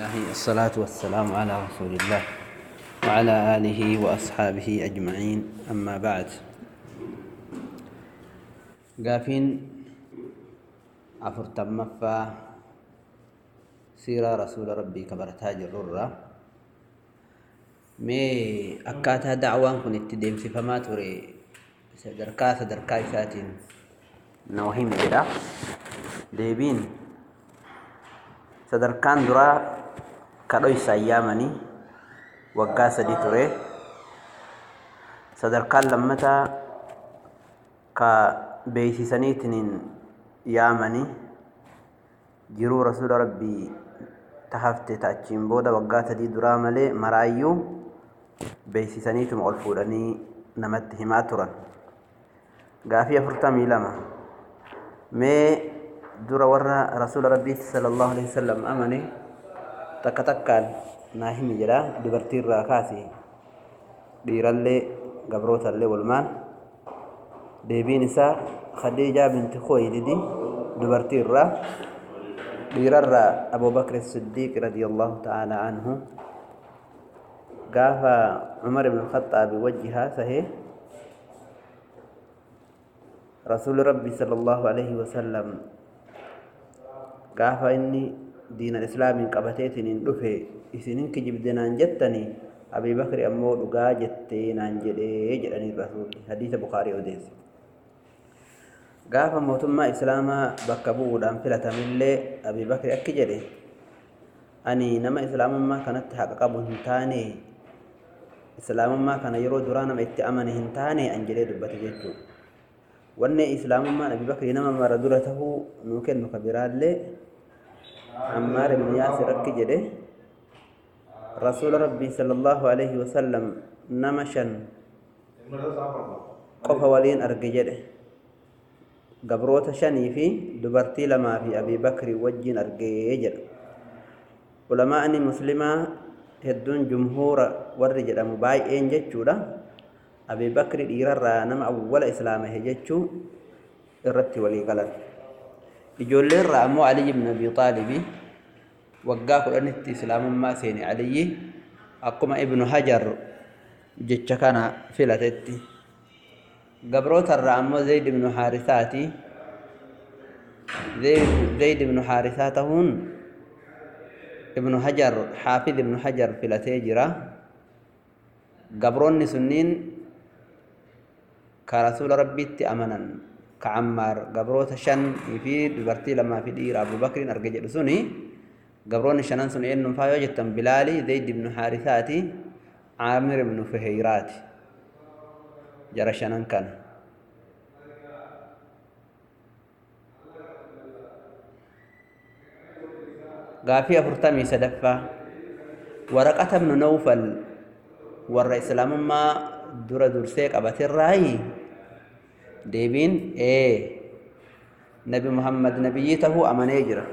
الله الصلاة والسلام على رسول الله وعلى آله وأصحابه أجمعين. أما بعد قافين أفرتم مفا سيرة رسول ربي كبرتاج الررة. مي أكاتها دعوان كن اتدين في فما تري سدركا سدركا إساتين نوهم جدا ديبين. sadarkaan duraa kadhoysaan yaamanii waggaa sadii ture sadarkaan lammataa ka beeksisaniitiin yaamanii jiruu rasuula rabbii tahafte taachiin booda waggaa sadii duraa malee maraayyuu beeksisaniituma ol fuudhanii namatti himaa turan gaafii afurtamii lama mee dura warra rasuula rabbiitti sallallahu alaihi wasallam amane takka takkaan naa himi jedha dubartiirraa kaase dhiirallee gabrootallee walumaan deebiin isaa khadiijaa binti khuwaylidi dubartiirraa dhiirarraa abubakr siddiiq radiallahu taala anhu قافا عمر بن الخطاب وجهها صحيح رسول ربي صلى الله عليه وسلم قافا إني diina islaamiin qabateetiin dhufe. Isinin kijibde naan jettanii abii bakri ammoo dhugaa jettee naan jedhee jedhanii rasuulli. Hadiisa bukaarii odeesse gaafa mootummaa islaamaa bakka bu'uudhaan filatamillee abii bakri akki jedhe ani nama islaamummaa kanatti haqa qabu hin taane islaamummaa kana yeroo duraa nama itti amane hin taane an jedhee dubbate jechuudha. Wanni islaamummaan abii nama mara dura tahuu nuu kennu ka biraallee عمار بن ياسر أكي جده رسول ربي صلى الله عليه وسلم نمشا قف ولين أرقي جده قبروت شني في دبرتي لما في أبي بكر وجين أرقي جده علماء مسلمة هدون جمهور ورجل مباي إن جتشودا أبي بكر إيرا نم أول إسلامه جتشو irratti walii galan Ijoollee irraa ammoo Aliyyi ibn Abi Xaalibi waggaa kudhanitti islaamummaa seene Aliyyi akkuma ibnu Hajar jecha kana filatetti gabroota irraa ammoo Zayd ibn Haarisaati Zayd ibn Haarisaa tahuun ibnu Hajar Xaafiz ibnu Hajar filatee jira gabroonni sunniin ka rasuula rabbiitti amanan كعمار قبروت شن في دبرتي لما في دير أبو بكر أرجع سني قبرون شنان سن إنه فايو جتم بلالي زيد بن حارثاتي عامر بن فهيرات جرى كان. قافية فرتمي سدفة. ورقة بن نوفل. ور إسلام ما در درسيك الرأي deebiin ee nabi muhammad nabiyyi tahuu amanee jira.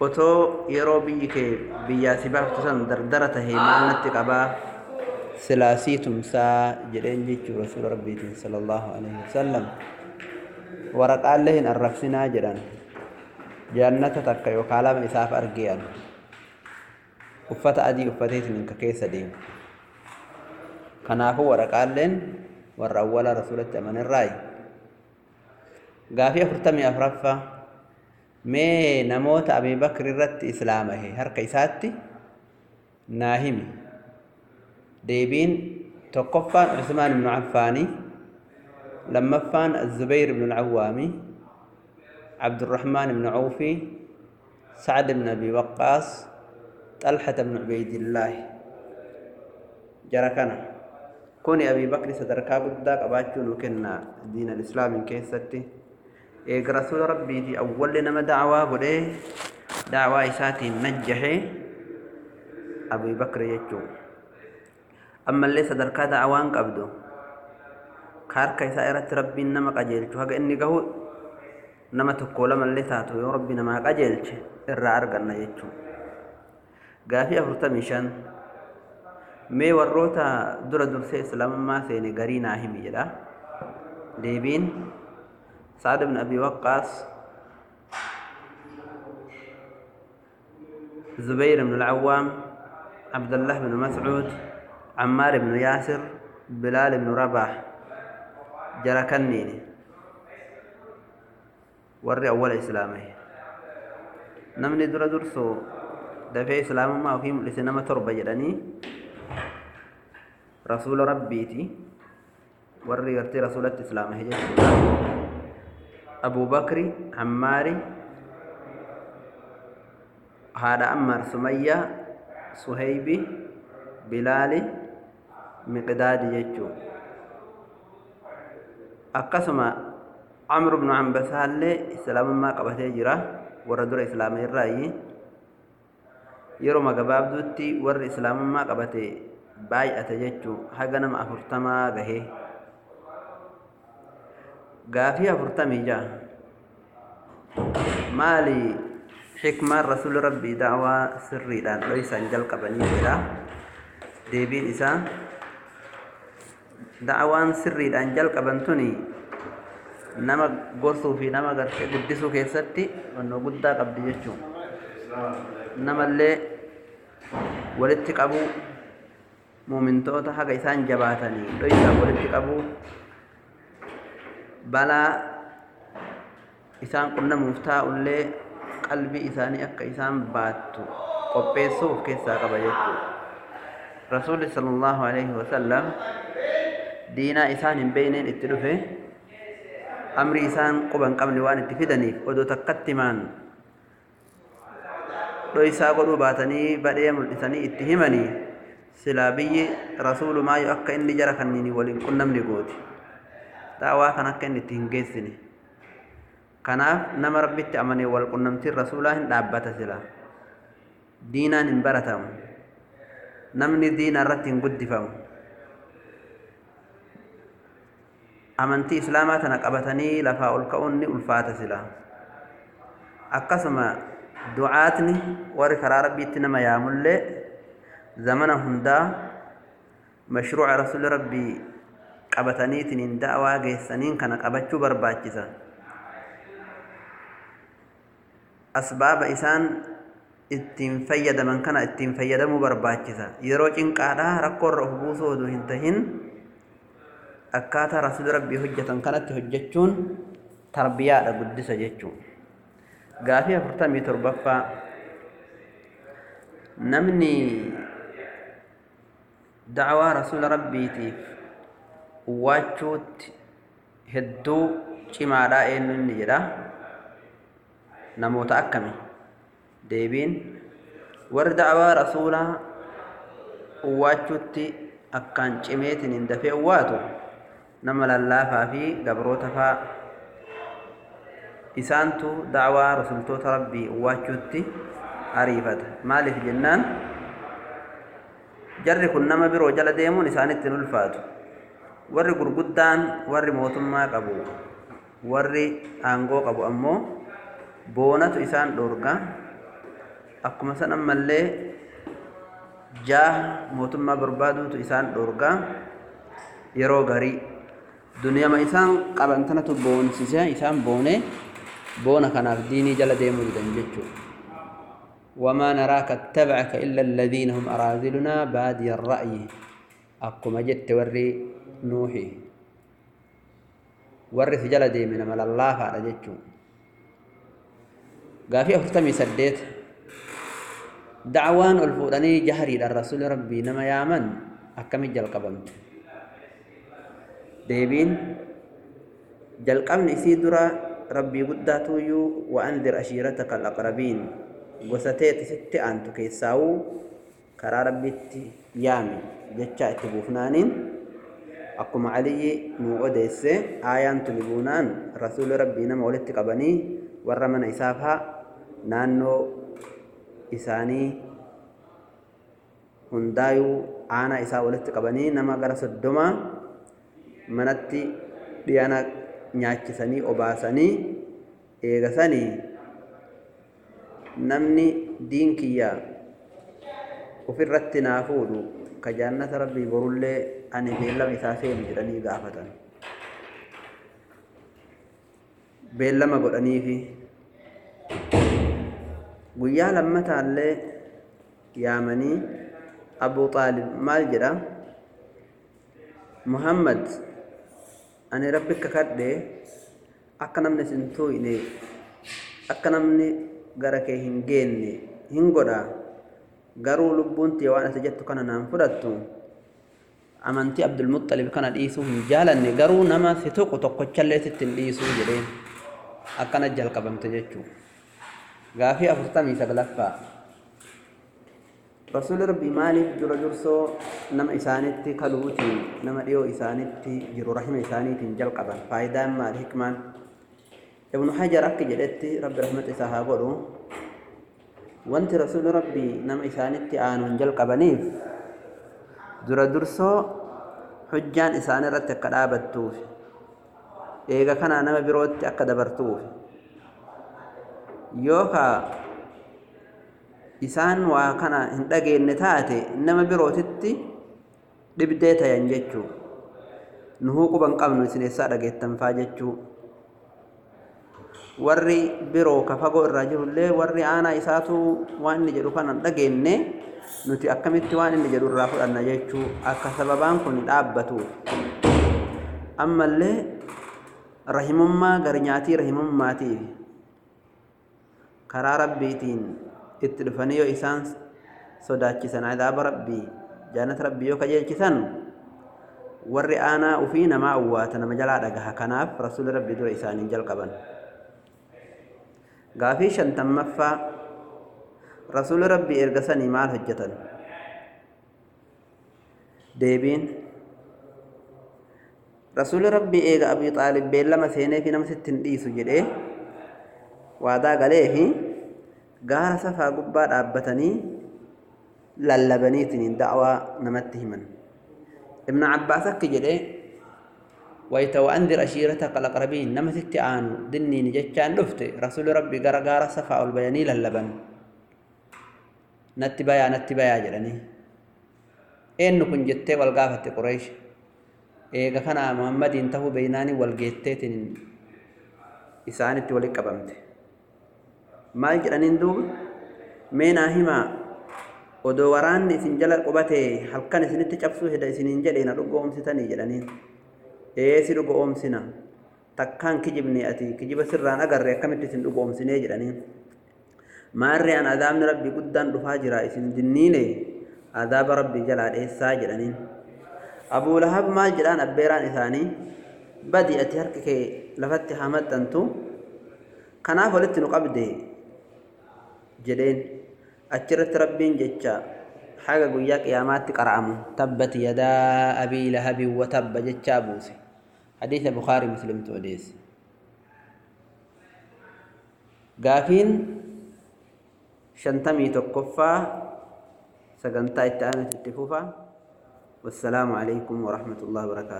Otoo yeroo biyyi kee biyyaa si baaftu dardara tahee maal natti qabaa? Silaasii tumsaa jedheen jechuu rasuula rabbiitiin sallallahu alaihi wasallam waraqaallee hin arrabsinaa jedhan. Jannata takka yookaan lama isaaf argean uffata adii uffateetiin ka keessa deemu kanaafuu waraqaalleen والرأولة رسولة من الرأي قافية فرتمي أفرفة مي نموت أبي بكر رت إسلامه هر قيساتي ناهمي ديبين توقفا عثمان بن عفاني لما فان الزبير بن العوامي عبد الرحمن بن عوفي سعد بن أبي وقاص طلحة بن عبيد الله جركنا kuni abii bakri sadarkaa guddaa qabaachuu nu kenna diin alislaamin keessatti. Eega rasuula rabbiiti awwalli nama dacwaa godhee dacwaa isaatiin najjahe abii bakri jechuu ammallee sadarkaa dacwaan qabdu ka harka isaa irratti rabbiin nama qajeelchu haga inni gahu nama tokko lamallee taatu yoo rabbi namaa qajeelche irraa arganna jechuu gaafii afurtamii shan مي وروتا درا درسي اسلام ما سيني غري ناهم يدا ديبين سعد بن ابي وقاص زبير بن العوام عبد الله بن مسعود عمار بن ياسر بلال بن رباح جركنين وري اول اسلامي نمني درا درسو دفع اسلام ما فيهم لسنا ما تربجدني جدني رسول ربيتي وري يرتي رسولة إسلامه جدني أبو بكر عماري هذا أمر سمية صهيبي بلالي مقداد يجو أقسم عمرو بن عنبسة اللي إسلام ما قبته جرا وردر إسلام الرأي yeroo gabaabduutti warri islaamummaa qabate baay'ate jechuu haga nama afurtamaa gahee. Gaafii afurtamii ja'a. Maali xikmaan rasuli rabbii da'waa sirriidhaan dhoysaan jalqabanii jedha deebiin isaa da'waan sirriidhaan jalqaban tuni nama gorsuu fi nama gartee guddisuu keessatti onnoo guddaa qabdi jechuu. Namallee walitti qabuu muumintoota haga isaan jabaatanii dhoysaan walitti qabuu balaa isaan qunnamuuf taa'ullee qalbii isaanii akka isaan baattu qopheessuuf keessaa qaba jechuudha. Rasuulli sallallahu alaihi wasallam diinaa isaan hin beeyneen itti dhufe amri isaan quba hin qabne waan itti fidaniif odoo takkatti himaan dhoysaa godhuu baatanii badhee mul'isanii itti himanii silaa biyyi rasuulumaayyuu akka inni jara kanniin waliin qunnamne gooti. Daawaa kan akka inni itti hin geessine. Kanaaf nama rabbitti amanee wal qunnamtiin rasuulaa hin dhaabbata sila. Diinaan hin baratamu. Namni diina irratti hin guddifamu. Amantii islaamaa tana qabatanii lafaa ol ka'uun ni ulfaata sila. Akkasuma du'aatni warri karaa rabbiitti nama yaamullee zamana hundaa mashruuca rasuulli rabbii qabataniitiin da'awaa geessaniin kana qabachuu barbaachisa. Asbaaba isaan ittiin fayyadaman kana ittiin fayyadamuu barbaachisa. Yeroo cinqaadhaa rakkoo irra of buusuu oduu hin tahin akkaataa rasuulli rabbii hojjetan kanatti hojjechuun tarbiyaadha guddisa jechuudha. Gaafii afurtamii torbaffaa namni da'awaa rasuula rabbiitiif uwwaachuutti hedduu cimaadhaa eenyu inni jedha? Namoota akkami deebiin? Warri da'awaa rasuulaa uwwaachuutti akkaan cimeetiin hin dafee uwwaatu nama lallaafaa fi gabroota faa. Isaantu da'awaa rasultoota rabbii uwwaachuutti ariifata. Maaliif jennaan jarri kun nama biroo jala deemuun isaanitti hin ulfaatu warri gurguddaan warri mootummaa qabu warri aangoo qabu ammoo boonatu isaan dhorga akkuma san ammallee jaaha mootummaa barbaaduutu isaan dhorga yeroo garii duniyama isaan qaban tanatu boonsise isaan boone boona kanaaf diinii jala deemuu didan jechuudha. وما نراك اتبعك إلا الذين هم أراذلنا بادي الرأي. أقوم جت وري نوحي. وري في جلدي من مل الله على جتشو. قافي أختمي سديت. دعوان الفوداني جهري للرسول ربي نما يامن. أكمل جل قبمت ديبين. جل قبن إسيدرا ربي قداتو يو وأنذر أشيرتك الأقربين. Gosa teeti sitti aantu keessaa'uu karaa rabbitti yaami jechaa itti buufnaaniin akkuma aliyyi nu odeesse aayaan tuni buunaan rasuuli rabbii nama walitti qabanii warra mana isaaf haa naannoo isaanii hundaayuu aanaa isaa walitti qabanii nama gara soddomaa manatti dhiyana nyaachisanii obaasanii eegasanii namni diin kiyya ofirratti naa fuudhu ka jaannata rabbii borullee ani beellama isaa seenu jedhanii gaafatan. Beellama godhaniifi guyyaa lammataallee yaamanii abuu xaalib maal jedha? Muhammad ani rabbi kakadhe akka namni sin tuuyne akka namni gara kee hin geenne. Hin godha. Garuu lubbuun tiyya waan ati jettu kana naan fudhattu. Amantii abdulmuxalib kana dhiisuu hin jaalanne. Garuu nama si tuqu tokkochallee sitti hin dhiisuu jedheen. Akkana jalqabamte jechuu gaafii afurtamii saglaffaa. Rasuuli rabbii maaliif dura dursoo nama isaanitti kaluutiin nama dhiyoo isaanitti jiru rahima isaaniitiin jalqaban? Faayidaan maali hikmaan ibnu hajar akka jedhetti rabbi rahmata isaa haa godhu. Wanti rasuuli rabbii nama isaanitti aanuun jalqabaniif dura dursoo hujjaan isaan irratti akka dhaabattuuf eega kanaa nama birootti akka dabartuuf yookaa isaan waa kana hin dhageenye taate nama birootitti dhibdee tayan jechuu nuhuu quban qabnu isin eessaa dhageettanfaa jechuu warri biroo ka fagoo irraa jirullee warri aanaa isaatu waan inni jedhu kana hin dhageenye nuti akkamitti waan inni jedhu irraa fudhanna jechuu akka sababaan kun dhaabbatuuf ammallee rahimummaa gar nyaatii rahimummaatiif karaa rabbiitiin itti dhufanii yoo isaan sodaachisan adaaba rabbii jaanata rabbii yoo kajeelchisan warri aanaa ufii namaa awwaata nama jalaa dhagaha. Kanaaf rasuuli rabbii dura isaaniin jalqaban gaafii shantammaffaa rasuuli rabbii erga sanii maal hojjetan? Deebiin rasuuli rabbii eega abii xaalib beellama seenee fi nama sitti hin dhiisu jedhee waadaa galee fi gaara safaa gubbaa dhaabbatanii lallabaniitiin da'waa namatti himan. Ibnu cabbaas akki jedhee jechaan dhufte rasuli rabbi gara gaara safaa ol bayanii lallaban natti bayaa natti bayaa jedhanii eenyu kun jettee wal gaafatte qureesh eega kana muhammadiin tahuu beeynaanii wal geetteetiin isaanitti walitti qabamte maal jedhaniin duuba meenaa himaa odoo waraanni isin jala qubatee halkan isinitti cabsuu heda isiniin jedhee na dhugoomsitanii jedhaniin ee si dhugoomsina takkaan kijibne ati kijiba sirraan agarre akkamitti isin dhugoomsinee jedhaniin maarree an adaabni rabbii guddaan dhufaa jira isin dinniine adaaba rabbii jalaa dheessaa jedhaniin abuu lahab maal jedhaan abbeeraan isaanii? Badi ati harki kee lafatti haa maxxantu? Kanaaf walitti nu qabde jedheen. Achirratti rabbiin jecha haga guyyaa qiyaamaatti qara'amu. Tabbat yadaa abii lahabin wa tabba jechaa buuse حديث البخاري مسلم توديس قافين شنتمي تقفى سقنتا التعامل في والسلام عليكم ورحمة الله وبركاته.